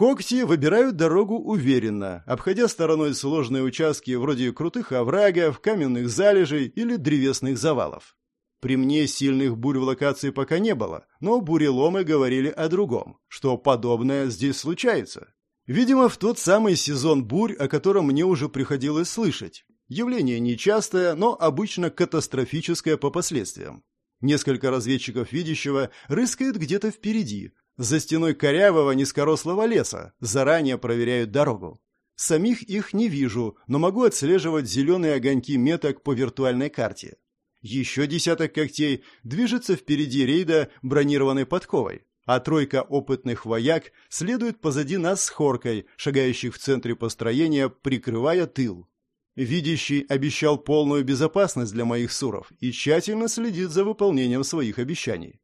Когти выбирают дорогу уверенно, обходя стороной сложные участки вроде крутых оврагов, каменных залежей или древесных завалов. При мне сильных бурь в локации пока не было, но буреломы говорили о другом, что подобное здесь случается. Видимо, в тот самый сезон бурь, о котором мне уже приходилось слышать. Явление нечастое, но обычно катастрофическое по последствиям. Несколько разведчиков видящего рыскают где-то впереди, за стеной корявого низкорослого леса заранее проверяют дорогу. Самих их не вижу, но могу отслеживать зеленые огоньки меток по виртуальной карте. Еще десяток когтей движется впереди рейда бронированной подковой, а тройка опытных вояк следует позади нас с хоркой, шагающих в центре построения, прикрывая тыл. Видящий обещал полную безопасность для моих суров и тщательно следит за выполнением своих обещаний.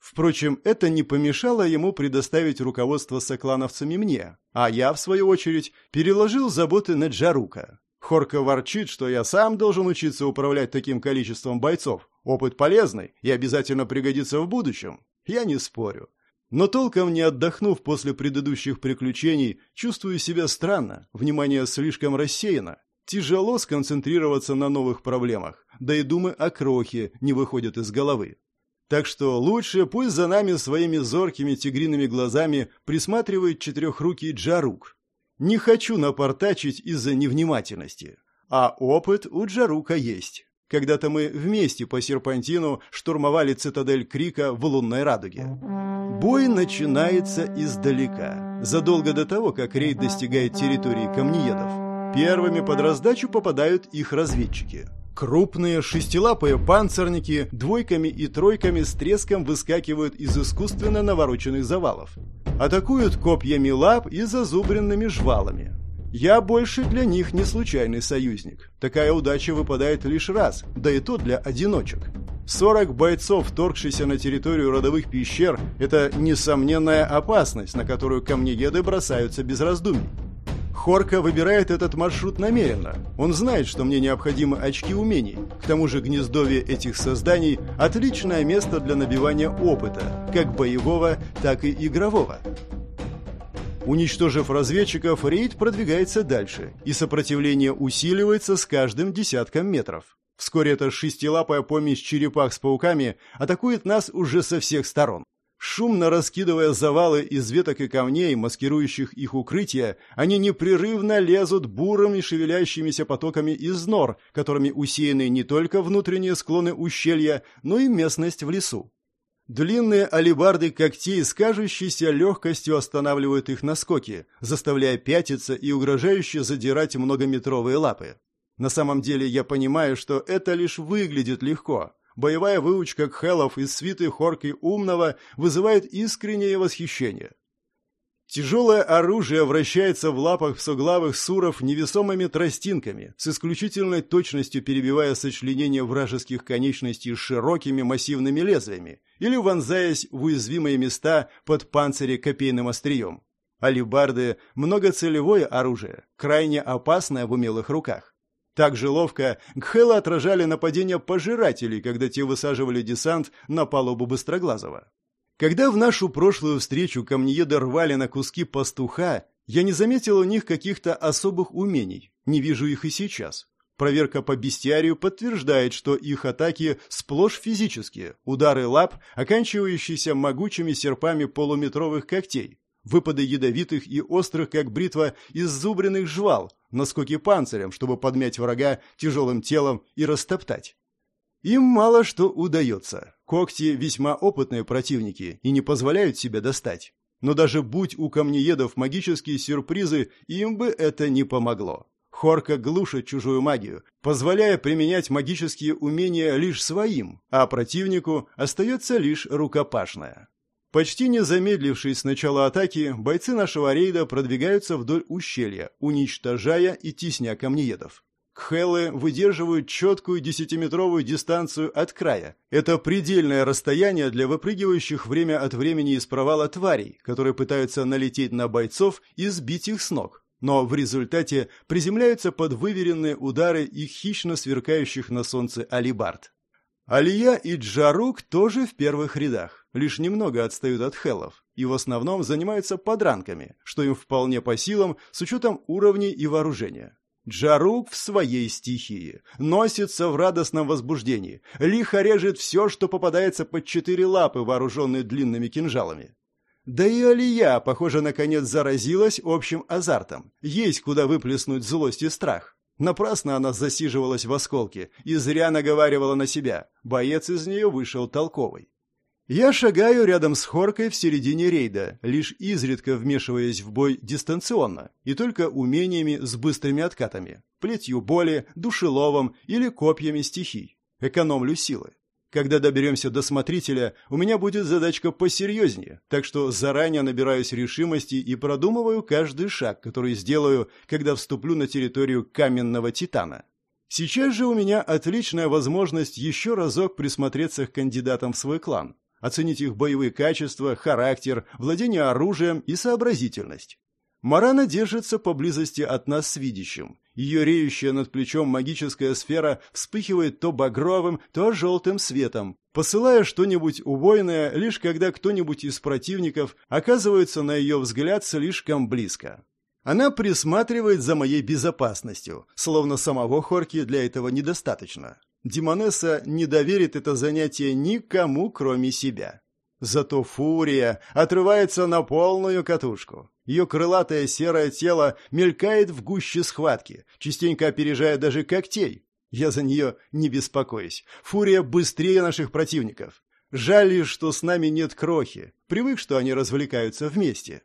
Впрочем, это не помешало ему предоставить руководство соклановцами мне, а я, в свою очередь, переложил заботы на Джарука. Хорка ворчит, что я сам должен учиться управлять таким количеством бойцов. Опыт полезный и обязательно пригодится в будущем. Я не спорю. Но толком не отдохнув после предыдущих приключений, чувствую себя странно, внимание слишком рассеяно. Тяжело сконцентрироваться на новых проблемах, да и думы о крохе не выходят из головы. Так что лучше пусть за нами своими зоркими тигриными глазами присматривает четырехрукий Джарук. Не хочу напортачить из-за невнимательности. А опыт у Джарука есть. Когда-то мы вместе по серпантину штурмовали цитадель Крика в лунной радуге. Бой начинается издалека, задолго до того, как рейд достигает территории камнеедов. Первыми под раздачу попадают их разведчики. Крупные шестилапые панцирники двойками и тройками с треском выскакивают из искусственно навороченных завалов. Атакуют копьями лап и зазубренными жвалами. Я больше для них не случайный союзник. Такая удача выпадает лишь раз, да и то для одиночек. 40 бойцов, вторгшихся на территорию родовых пещер, это несомненная опасность, на которую камнееды бросаются без раздумий. Хорка выбирает этот маршрут намеренно. Он знает, что мне необходимы очки умений. К тому же гнездовье этих созданий – отличное место для набивания опыта, как боевого, так и игрового. Уничтожив разведчиков, рейд продвигается дальше, и сопротивление усиливается с каждым десятком метров. Вскоре эта шестилапая помесь черепах с пауками атакует нас уже со всех сторон. Шумно раскидывая завалы из веток и камней, маскирующих их укрытия, они непрерывно лезут бурыми шевелящимися потоками из нор, которыми усеяны не только внутренние склоны ущелья, но и местность в лесу. Длинные алебарды когтей с кажущейся легкостью останавливают их на скоке, заставляя пятиться и угрожающе задирать многометровые лапы. На самом деле я понимаю, что это лишь выглядит легко. Боевая выучка кхелов из свиты Хорки Умного вызывает искреннее восхищение. Тяжелое оружие вращается в лапах псоглавых суров невесомыми тростинками, с исключительной точностью перебивая сочленение вражеских конечностей широкими массивными лезвиями или вонзаясь в уязвимые места под панцире копейным острием. Алибарды – многоцелевое оружие, крайне опасное в умелых руках. Так же ловко Гхелы отражали нападения пожирателей, когда те высаживали десант на палубу Быстроглазого. Когда в нашу прошлую встречу камнееды рвали на куски пастуха, я не заметил у них каких-то особых умений, не вижу их и сейчас. Проверка по бестиарию подтверждает, что их атаки сплошь физические, удары лап, оканчивающиеся могучими серпами полуметровых когтей, выпады ядовитых и острых, как бритва, иззубренных жвал, наскоки панцирем, чтобы подмять врага тяжелым телом и растоптать. Им мало что удается. Когти весьма опытные противники и не позволяют себе достать. Но даже будь у камнеедов магические сюрпризы, им бы это не помогло. Хорка глушит чужую магию, позволяя применять магические умения лишь своим, а противнику остается лишь рукопашная. Почти не замедлившись с начала атаки, бойцы нашего рейда продвигаются вдоль ущелья, уничтожая и тесня камнеедов. Кхелы выдерживают четкую десятиметровую дистанцию от края. Это предельное расстояние для выпрыгивающих время от времени из провала тварей, которые пытаются налететь на бойцов и сбить их с ног, но в результате приземляются под выверенные удары их хищно сверкающих на солнце алибард. Алия и Джарук тоже в первых рядах, лишь немного отстают от хеллов и в основном занимаются подранками, что им вполне по силам с учетом уровней и вооружения. Джарук в своей стихии, носится в радостном возбуждении, лихо режет все, что попадается под четыре лапы, вооруженные длинными кинжалами. Да и Алия, похоже, наконец заразилась общим азартом. Есть куда выплеснуть злость и страх. Напрасно она засиживалась в осколке и зря наговаривала на себя. Боец из нее вышел толковый. Я шагаю рядом с Хоркой в середине рейда, лишь изредка вмешиваясь в бой дистанционно и только умениями с быстрыми откатами, плетью боли, душеловом или копьями стихий. Экономлю силы. Когда доберемся до смотрителя, у меня будет задачка посерьезнее, так что заранее набираюсь решимости и продумываю каждый шаг, который сделаю, когда вступлю на территорию каменного титана. Сейчас же у меня отличная возможность еще разок присмотреться к кандидатам в свой клан, оценить их боевые качества, характер, владение оружием и сообразительность. Марана держится поблизости от нас с видящим. Ее реющая над плечом магическая сфера вспыхивает то багровым, то желтым светом, посылая что-нибудь убойное, лишь когда кто-нибудь из противников оказывается на ее взгляд слишком близко. Она присматривает за моей безопасностью, словно самого Хорки для этого недостаточно. Димонесса не доверит это занятие никому, кроме себя. Зато Фурия отрывается на полную катушку. Ее крылатое серое тело мелькает в гуще схватки, частенько опережая даже когтей. Я за нее не беспокоюсь. Фурия быстрее наших противников. Жаль лишь, что с нами нет крохи. Привык, что они развлекаются вместе.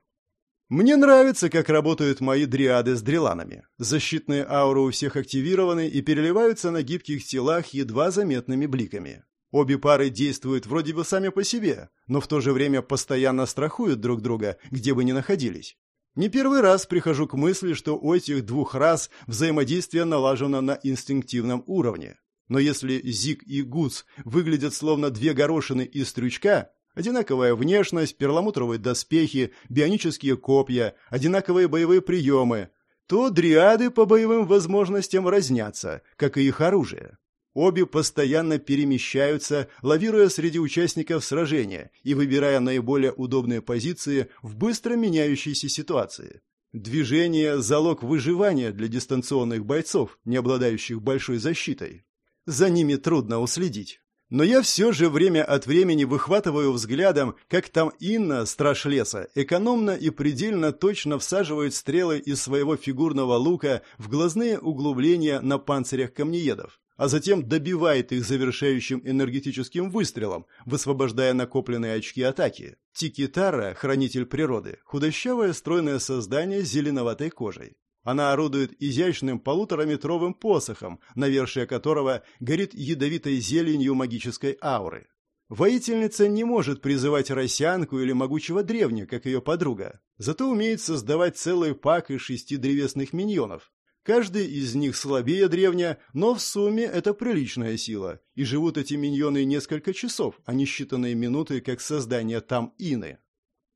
Мне нравится, как работают мои дриады с дреланами. Защитные ауры у всех активированы и переливаются на гибких телах едва заметными бликами. Обе пары действуют вроде бы сами по себе, но в то же время постоянно страхуют друг друга, где бы ни находились. Не первый раз прихожу к мысли, что у этих двух рас взаимодействие налажено на инстинктивном уровне. Но если Зиг и Гуц выглядят словно две горошины из стрючка, Одинаковая внешность, перламутровые доспехи, бионические копья, одинаковые боевые приемы. То дриады по боевым возможностям разнятся, как и их оружие. Обе постоянно перемещаются, лавируя среди участников сражения и выбирая наиболее удобные позиции в быстро меняющейся ситуации. Движение – залог выживания для дистанционных бойцов, не обладающих большой защитой. За ними трудно уследить. Но я все же время от времени выхватываю взглядом, как там Инна, страж леса, экономно и предельно точно всаживает стрелы из своего фигурного лука в глазные углубления на панцирях камнеедов, а затем добивает их завершающим энергетическим выстрелом, высвобождая накопленные очки атаки. Тикитара, хранитель природы, худощавое стройное создание с зеленоватой кожей. Она орудует изящным полутораметровым посохом, навершие которого горит ядовитой зеленью магической ауры. Воительница не может призывать росянку или могучего древня, как ее подруга, зато умеет создавать целый пак из шести древесных миньонов. Каждый из них слабее древня, но в сумме это приличная сила, и живут эти миньоны несколько часов, а не считанные минуты, как создание там ины.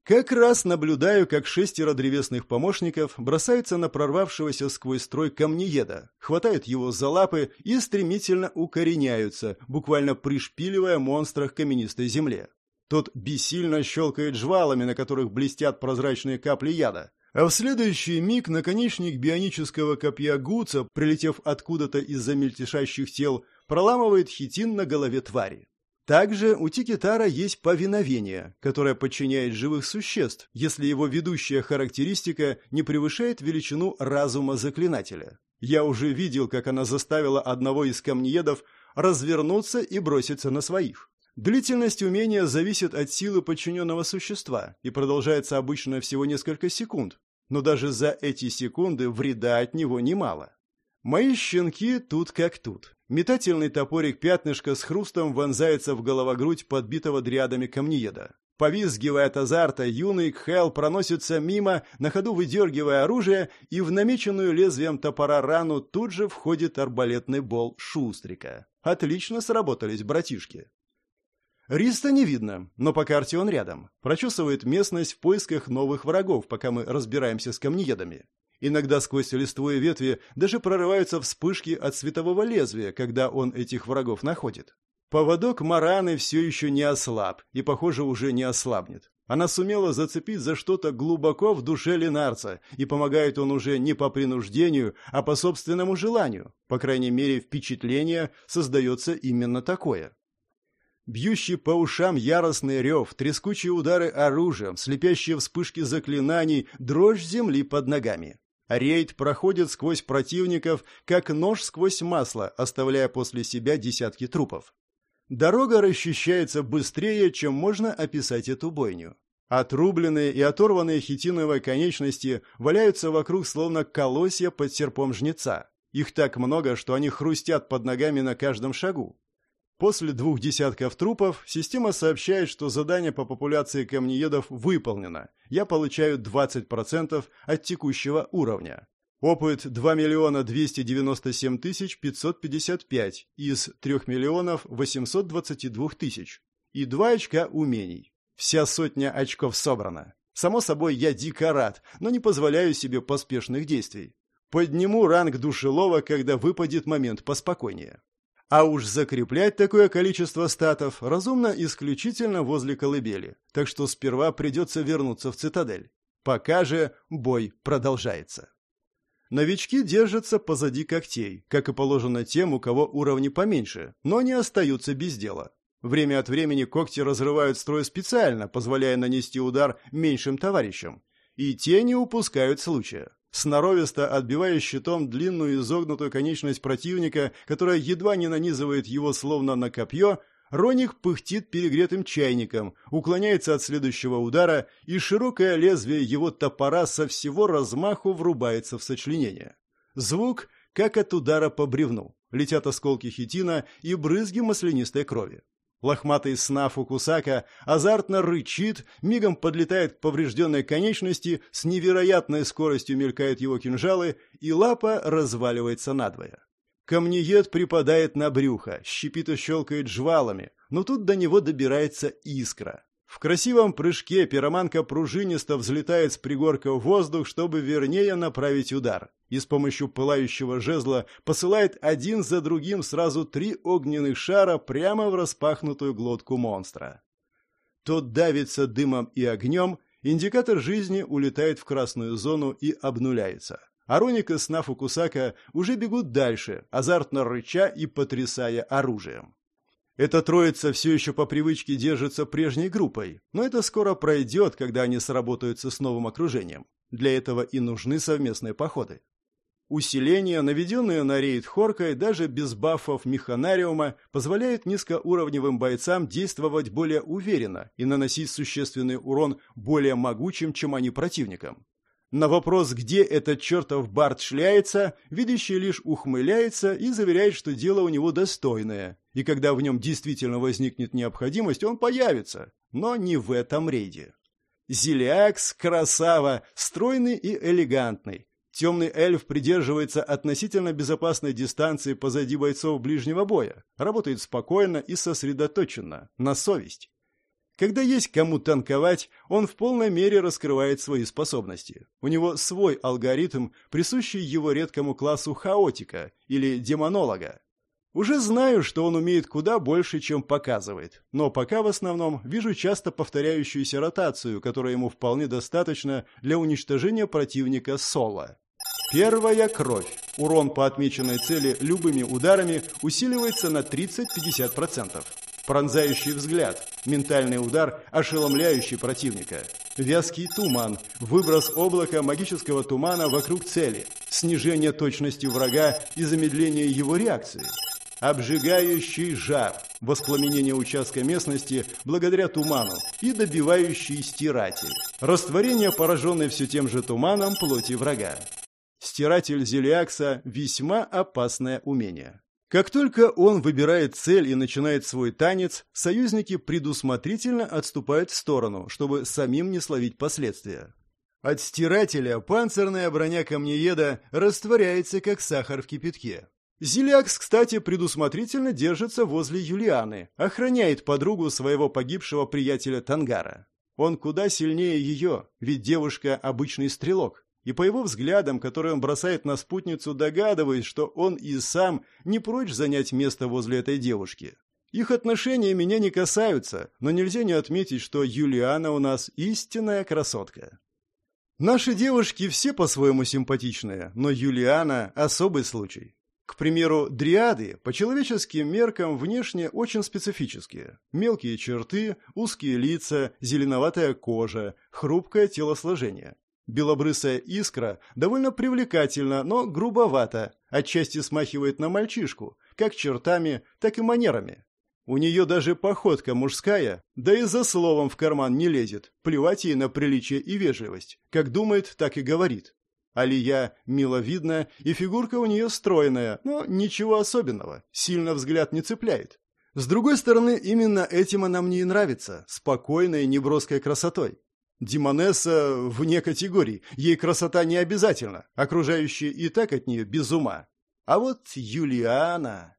Как раз наблюдаю, как шестеро древесных помощников бросаются на прорвавшегося сквозь строй камнееда, хватают его за лапы и стремительно укореняются, буквально пришпиливая монстра к каменистой земле. Тот бессильно щелкает жвалами, на которых блестят прозрачные капли яда. А в следующий миг наконечник бионического копья Гуца, прилетев откуда-то из-за мельтешащих тел, проламывает хитин на голове твари. Также у Тикитара есть повиновение, которое подчиняет живых существ, если его ведущая характеристика не превышает величину разума заклинателя. Я уже видел, как она заставила одного из камнеедов развернуться и броситься на своих. Длительность умения зависит от силы подчиненного существа и продолжается обычно всего несколько секунд, но даже за эти секунды вреда от него немало. Мои щенки тут как тут. Метательный топорик пятнышка с хрустом вонзается в головогрудь подбитого дриадами камнееда. Повизгивая от азарта, юный Кхел проносится мимо, на ходу выдергивая оружие, и в намеченную лезвием топора рану тут же входит арбалетный бол Шустрика. Отлично сработались братишки. Риста не видно, но по карте он рядом. Прочесывает местность в поисках новых врагов, пока мы разбираемся с камнеедами. Иногда сквозь листву и ветви даже прорываются вспышки от светового лезвия, когда он этих врагов находит. Поводок Мараны все еще не ослаб и, похоже, уже не ослабнет. Она сумела зацепить за что-то глубоко в душе Ленарца, и помогает он уже не по принуждению, а по собственному желанию. По крайней мере, впечатление создается именно такое. Бьющий по ушам яростный рев, трескучие удары оружием, слепящие вспышки заклинаний, дрожь земли под ногами. Рейд проходит сквозь противников, как нож сквозь масло, оставляя после себя десятки трупов. Дорога расчищается быстрее, чем можно описать эту бойню. Отрубленные и оторванные хитиновые конечности валяются вокруг, словно колосья под серпом жнеца. Их так много, что они хрустят под ногами на каждом шагу. После двух десятков трупов система сообщает, что задание по популяции камнеедов выполнено. Я получаю 20% от текущего уровня. Опыт 2 миллиона 297 тысяч 555 из 3 миллионов 822 тысяч. и два очка умений. Вся сотня очков собрана. Само собой, я дико рад, но не позволяю себе поспешных действий. Подниму ранг душелова, когда выпадет момент поспокойнее. А уж закреплять такое количество статов разумно исключительно возле колыбели, так что сперва придется вернуться в цитадель. Пока же бой продолжается. Новички держатся позади когтей, как и положено тем, у кого уровни поменьше, но не остаются без дела. Время от времени когти разрывают строй специально, позволяя нанести удар меньшим товарищам. И те не упускают случая. Сноровисто отбивая щитом длинную изогнутую конечность противника, которая едва не нанизывает его словно на копье, Роник пыхтит перегретым чайником, уклоняется от следующего удара, и широкое лезвие его топора со всего размаху врубается в сочленение. Звук, как от удара по бревну. Летят осколки хитина и брызги маслянистой крови. Лохматый снаф у Кусака азартно рычит, мигом подлетает к поврежденной конечности, с невероятной скоростью мелькают его кинжалы, и лапа разваливается надвое. Камнеед припадает на брюхо, щипит и щелкает жвалами, но тут до него добирается искра. В красивом прыжке пироманка пружинисто взлетает с пригорка в воздух, чтобы вернее направить удар, и с помощью пылающего жезла посылает один за другим сразу три огненных шара прямо в распахнутую глотку монстра. Тот давится дымом и огнем, индикатор жизни улетает в красную зону и обнуляется. Ароника с Нафу Кусака уже бегут дальше, азартно рыча и потрясая оружием. Эта троица все еще по привычке держится прежней группой, но это скоро пройдет, когда они сработаются с новым окружением. Для этого и нужны совместные походы. Усиление, наведенное на рейд Хоркой, даже без бафов механариума, позволяет низкоуровневым бойцам действовать более уверенно и наносить существенный урон более могучим, чем они противникам. На вопрос, где этот чертов Барт шляется, видящий лишь ухмыляется и заверяет, что дело у него достойное, и когда в нем действительно возникнет необходимость, он появится, но не в этом рейде. Зелиакс – красава, стройный и элегантный. Темный эльф придерживается относительно безопасной дистанции позади бойцов ближнего боя, работает спокойно и сосредоточенно, на совесть. Когда есть кому танковать, он в полной мере раскрывает свои способности. У него свой алгоритм, присущий его редкому классу хаотика или демонолога. Уже знаю, что он умеет куда больше, чем показывает, но пока в основном вижу часто повторяющуюся ротацию, которая ему вполне достаточно для уничтожения противника соло. Первая кровь. Урон по отмеченной цели любыми ударами усиливается на 30-50%. Пронзающий взгляд, ментальный удар, ошеломляющий противника. Вязкий туман, выброс облака магического тумана вокруг цели, снижение точности врага и замедление его реакции. Обжигающий жар, воспламенение участка местности благодаря туману и добивающий стиратель. Растворение, пораженной все тем же туманом, плоти врага. Стиратель Зелиакса – весьма опасное умение. Как только он выбирает цель и начинает свой танец, союзники предусмотрительно отступают в сторону, чтобы самим не словить последствия. От стирателя панцирная броня камнееда растворяется, как сахар в кипятке. Зилякс, кстати, предусмотрительно держится возле Юлианы, охраняет подругу своего погибшего приятеля Тангара. Он куда сильнее ее, ведь девушка – обычный стрелок и по его взглядам, которые он бросает на спутницу, догадываюсь, что он и сам не прочь занять место возле этой девушки. Их отношения меня не касаются, но нельзя не отметить, что Юлиана у нас истинная красотка. Наши девушки все по-своему симпатичные, но Юлиана – особый случай. К примеру, дриады по человеческим меркам внешне очень специфические. Мелкие черты, узкие лица, зеленоватая кожа, хрупкое телосложение. Белобрысая искра довольно привлекательна, но грубовата, отчасти смахивает на мальчишку, как чертами, так и манерами. У нее даже походка мужская, да и за словом в карман не лезет, плевать ей на приличие и вежливость. Как думает, так и говорит. Алия миловидна, и фигурка у нее стройная, но ничего особенного, сильно взгляд не цепляет. С другой стороны, именно этим она мне и нравится, спокойной, неброской красотой. Димонесса вне категории, ей красота не обязательно, окружающие и так от нее без ума. А вот Юлиана...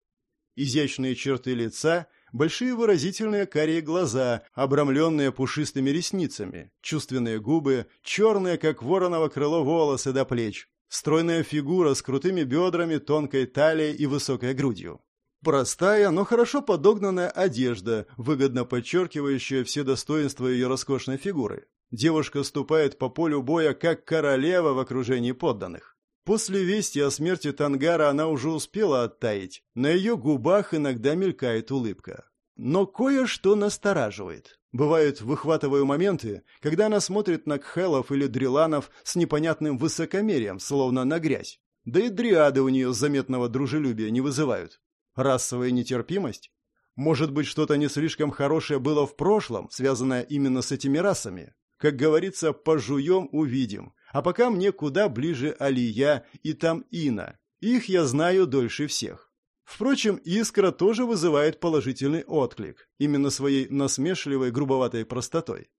Изящные черты лица, большие выразительные карие глаза, обрамленные пушистыми ресницами, чувственные губы, черные, как вороново крыло, волосы до плеч, стройная фигура с крутыми бедрами, тонкой талией и высокой грудью. Простая, но хорошо подогнанная одежда, выгодно подчеркивающая все достоинства ее роскошной фигуры. Девушка ступает по полю боя, как королева в окружении подданных. После вести о смерти Тангара она уже успела оттаять. На ее губах иногда мелькает улыбка. Но кое-что настораживает. Бывают выхватываю моменты, когда она смотрит на Кхелов или Дриланов с непонятным высокомерием, словно на грязь. Да и дриады у нее заметного дружелюбия не вызывают. Расовая нетерпимость? Может быть, что-то не слишком хорошее было в прошлом, связанное именно с этими расами? Как говорится, пожуем – увидим. А пока мне куда ближе Алия и там Ина. Их я знаю дольше всех. Впрочем, Искра тоже вызывает положительный отклик, именно своей насмешливой, грубоватой простотой.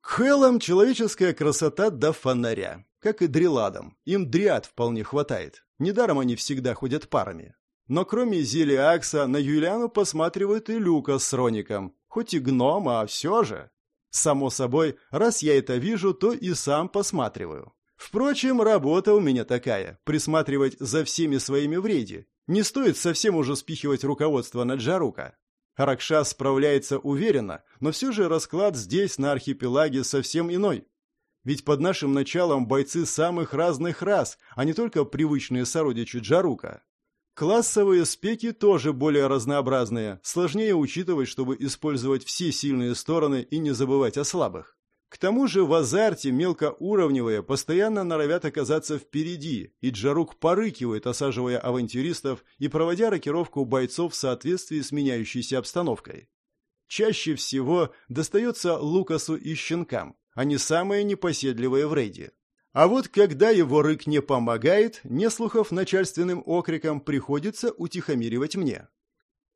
К Хелам человеческая красота до фонаря, как и дриладам. Им дриад вполне хватает. Недаром они всегда ходят парами. Но кроме Зелиакса на Юлиану посматривают и Люка с Роником. Хоть и гном, а все же. Само собой, раз я это вижу, то и сам посматриваю. Впрочем, работа у меня такая – присматривать за всеми своими в рейде. Не стоит совсем уже спихивать руководство на Джарука. Ракшас справляется уверенно, но все же расклад здесь, на архипелаге, совсем иной. Ведь под нашим началом бойцы самых разных рас, а не только привычные сородичи Джарука. Классовые спеки тоже более разнообразные, сложнее учитывать, чтобы использовать все сильные стороны и не забывать о слабых. К тому же в азарте мелкоуровневые постоянно норовят оказаться впереди, и Джарук порыкивает, осаживая авантюристов и проводя рокировку бойцов в соответствии с меняющейся обстановкой. Чаще всего достается Лукасу и щенкам, они самые непоседливые в рейде. А вот когда его рык не помогает, неслухов начальственным окриком приходится утихомиривать мне.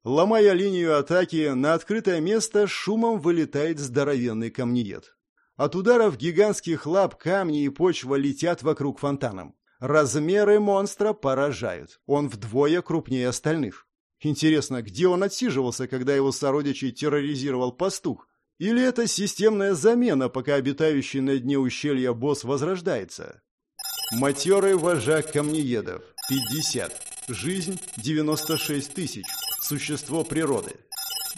Ломая линию атаки, на открытое место шумом вылетает здоровенный камнеед. От ударов гигантских лап камни и почва летят вокруг фонтаном. Размеры монстра поражают. Он вдвое крупнее остальных. Интересно, где он отсиживался, когда его сородичей терроризировал пастух? Или это системная замена, пока обитающий на дне ущелья босс возрождается? Матерый вожак камнеедов. 50. Жизнь 96 тысяч. Существо природы.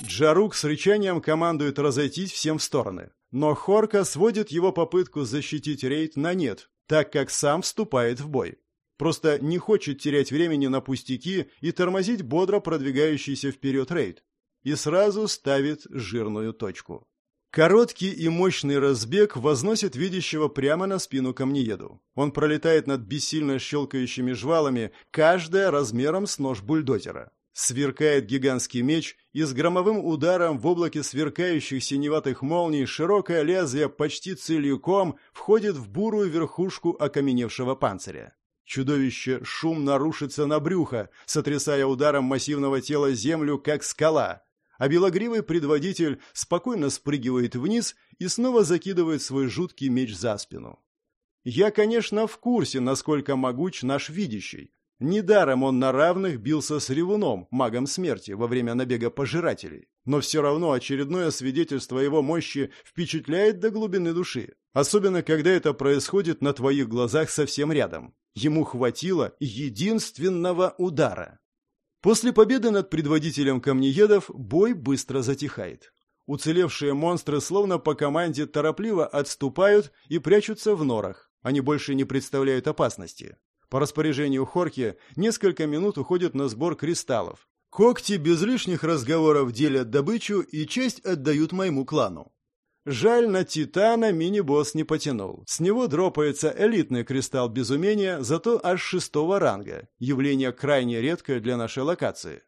Джарук с рычанием командует разойтись всем в стороны. Но Хорка сводит его попытку защитить рейд на нет, так как сам вступает в бой. Просто не хочет терять времени на пустяки и тормозить бодро продвигающийся вперед рейд. И сразу ставит жирную точку. Короткий и мощный разбег возносит видящего прямо на спину камнееду. Он пролетает над бессильно щелкающими жвалами, каждая размером с нож бульдозера. Сверкает гигантский меч, и с громовым ударом в облаке сверкающих синеватых молний широкое лезвие почти целиком входит в бурую верхушку окаменевшего панциря. Чудовище шумно рушится на брюхо, сотрясая ударом массивного тела землю, как скала а белогривый предводитель спокойно спрыгивает вниз и снова закидывает свой жуткий меч за спину. Я, конечно, в курсе, насколько могуч наш видящий. Недаром он на равных бился с ревуном, магом смерти, во время набега пожирателей. Но все равно очередное свидетельство его мощи впечатляет до глубины души. Особенно, когда это происходит на твоих глазах совсем рядом. Ему хватило единственного удара. После победы над предводителем камнеедов бой быстро затихает. Уцелевшие монстры словно по команде торопливо отступают и прячутся в норах. Они больше не представляют опасности. По распоряжению Хорки несколько минут уходят на сбор кристаллов. Когти без лишних разговоров делят добычу и часть отдают моему клану. Жаль, на Титана мини-босс не потянул. С него дропается элитный кристалл безумения, зато аж шестого ранга. Явление крайне редкое для нашей локации.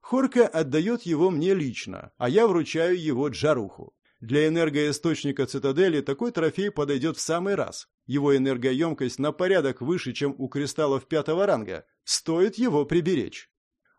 Хорка отдает его мне лично, а я вручаю его Джаруху. Для энергоисточника цитадели такой трофей подойдет в самый раз. Его энергоемкость на порядок выше, чем у кристаллов пятого ранга. Стоит его приберечь.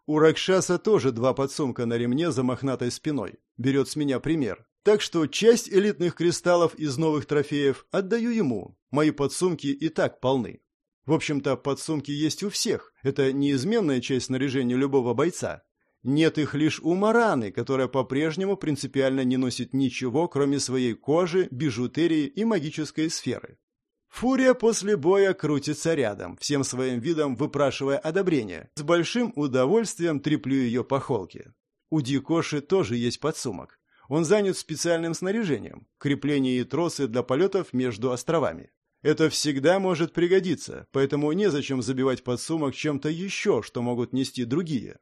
У Ракшаса тоже два подсумка на ремне за мохнатой спиной. Берет с меня пример. Так что часть элитных кристаллов из новых трофеев отдаю ему. Мои подсумки и так полны. В общем-то, подсумки есть у всех. Это неизменная часть снаряжения любого бойца. Нет их лишь у Мараны, которая по-прежнему принципиально не носит ничего, кроме своей кожи, бижутерии и магической сферы. Фурия после боя крутится рядом, всем своим видом выпрашивая одобрение. С большим удовольствием треплю ее по холке. У Дикоши тоже есть подсумок. Он занят специальным снаряжением, крепление и тросы для полетов между островами. Это всегда может пригодиться, поэтому незачем забивать подсумок чем-то еще, что могут нести другие.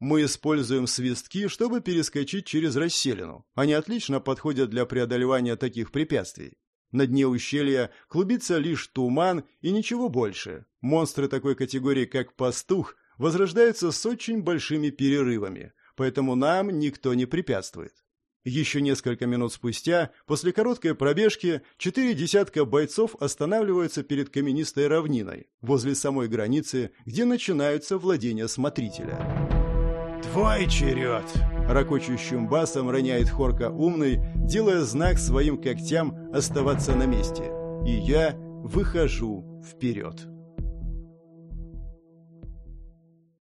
Мы используем свистки, чтобы перескочить через расселину. Они отлично подходят для преодолевания таких препятствий. На дне ущелья клубится лишь туман и ничего больше. Монстры такой категории, как пастух, возрождаются с очень большими перерывами, поэтому нам никто не препятствует. Еще несколько минут спустя, после короткой пробежки, четыре десятка бойцов останавливаются перед каменистой равниной, возле самой границы, где начинаются владения смотрителя. «Твой черед!» Рокочущим басом роняет Хорка умный, делая знак своим когтям оставаться на месте. И я выхожу вперед.